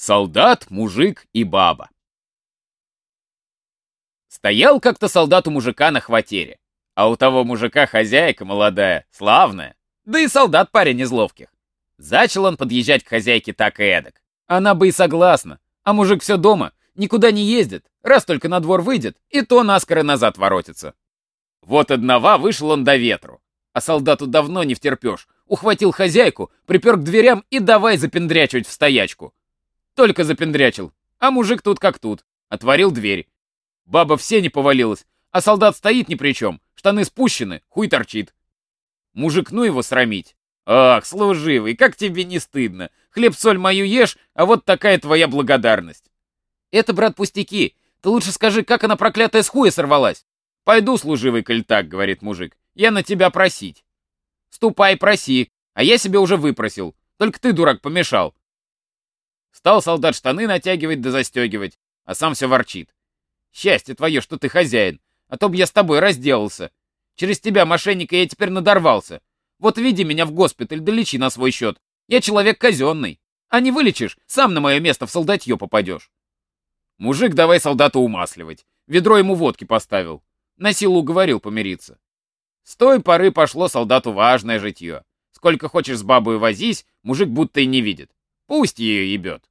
Солдат, мужик и баба. Стоял как-то солдат у мужика на хватере, а у того мужика хозяйка молодая, славная, да и солдат парень из ловких. Зачал он подъезжать к хозяйке так и эдак. Она бы и согласна, а мужик все дома, никуда не ездит, раз только на двор выйдет, и то наскоро назад воротится. Вот одного вышел он до ветру, а солдату давно не втерпешь, ухватил хозяйку, припер к дверям и давай запендрячивать в стоячку. Только запендрячил. А мужик тут как тут. Отворил дверь. Баба все не повалилась, а солдат стоит ни при чем. Штаны спущены, хуй торчит. Мужик, ну его срамить. Ах, служивый, как тебе не стыдно. Хлеб-соль мою ешь, а вот такая твоя благодарность. Это, брат, пустяки. Ты лучше скажи, как она проклятая с хуя сорвалась. Пойду, служивый, коль так, говорит мужик. Я на тебя просить. Ступай, проси, а я себе уже выпросил. Только ты, дурак, помешал. Стал солдат штаны натягивать да застегивать, а сам все ворчит. Счастье твое, что ты хозяин, а то б я с тобой разделался. Через тебя, мошенника, я теперь надорвался. Вот веди меня в госпиталь, да лечи на свой счет. Я человек казенный. А не вылечишь, сам на мое место в солдатье попадешь. Мужик давай солдата умасливать. Ведро ему водки поставил. На силу уговорил помириться. С той поры пошло солдату важное житье. Сколько хочешь с бабой возись, мужик будто и не видит. Пусть ее ебет.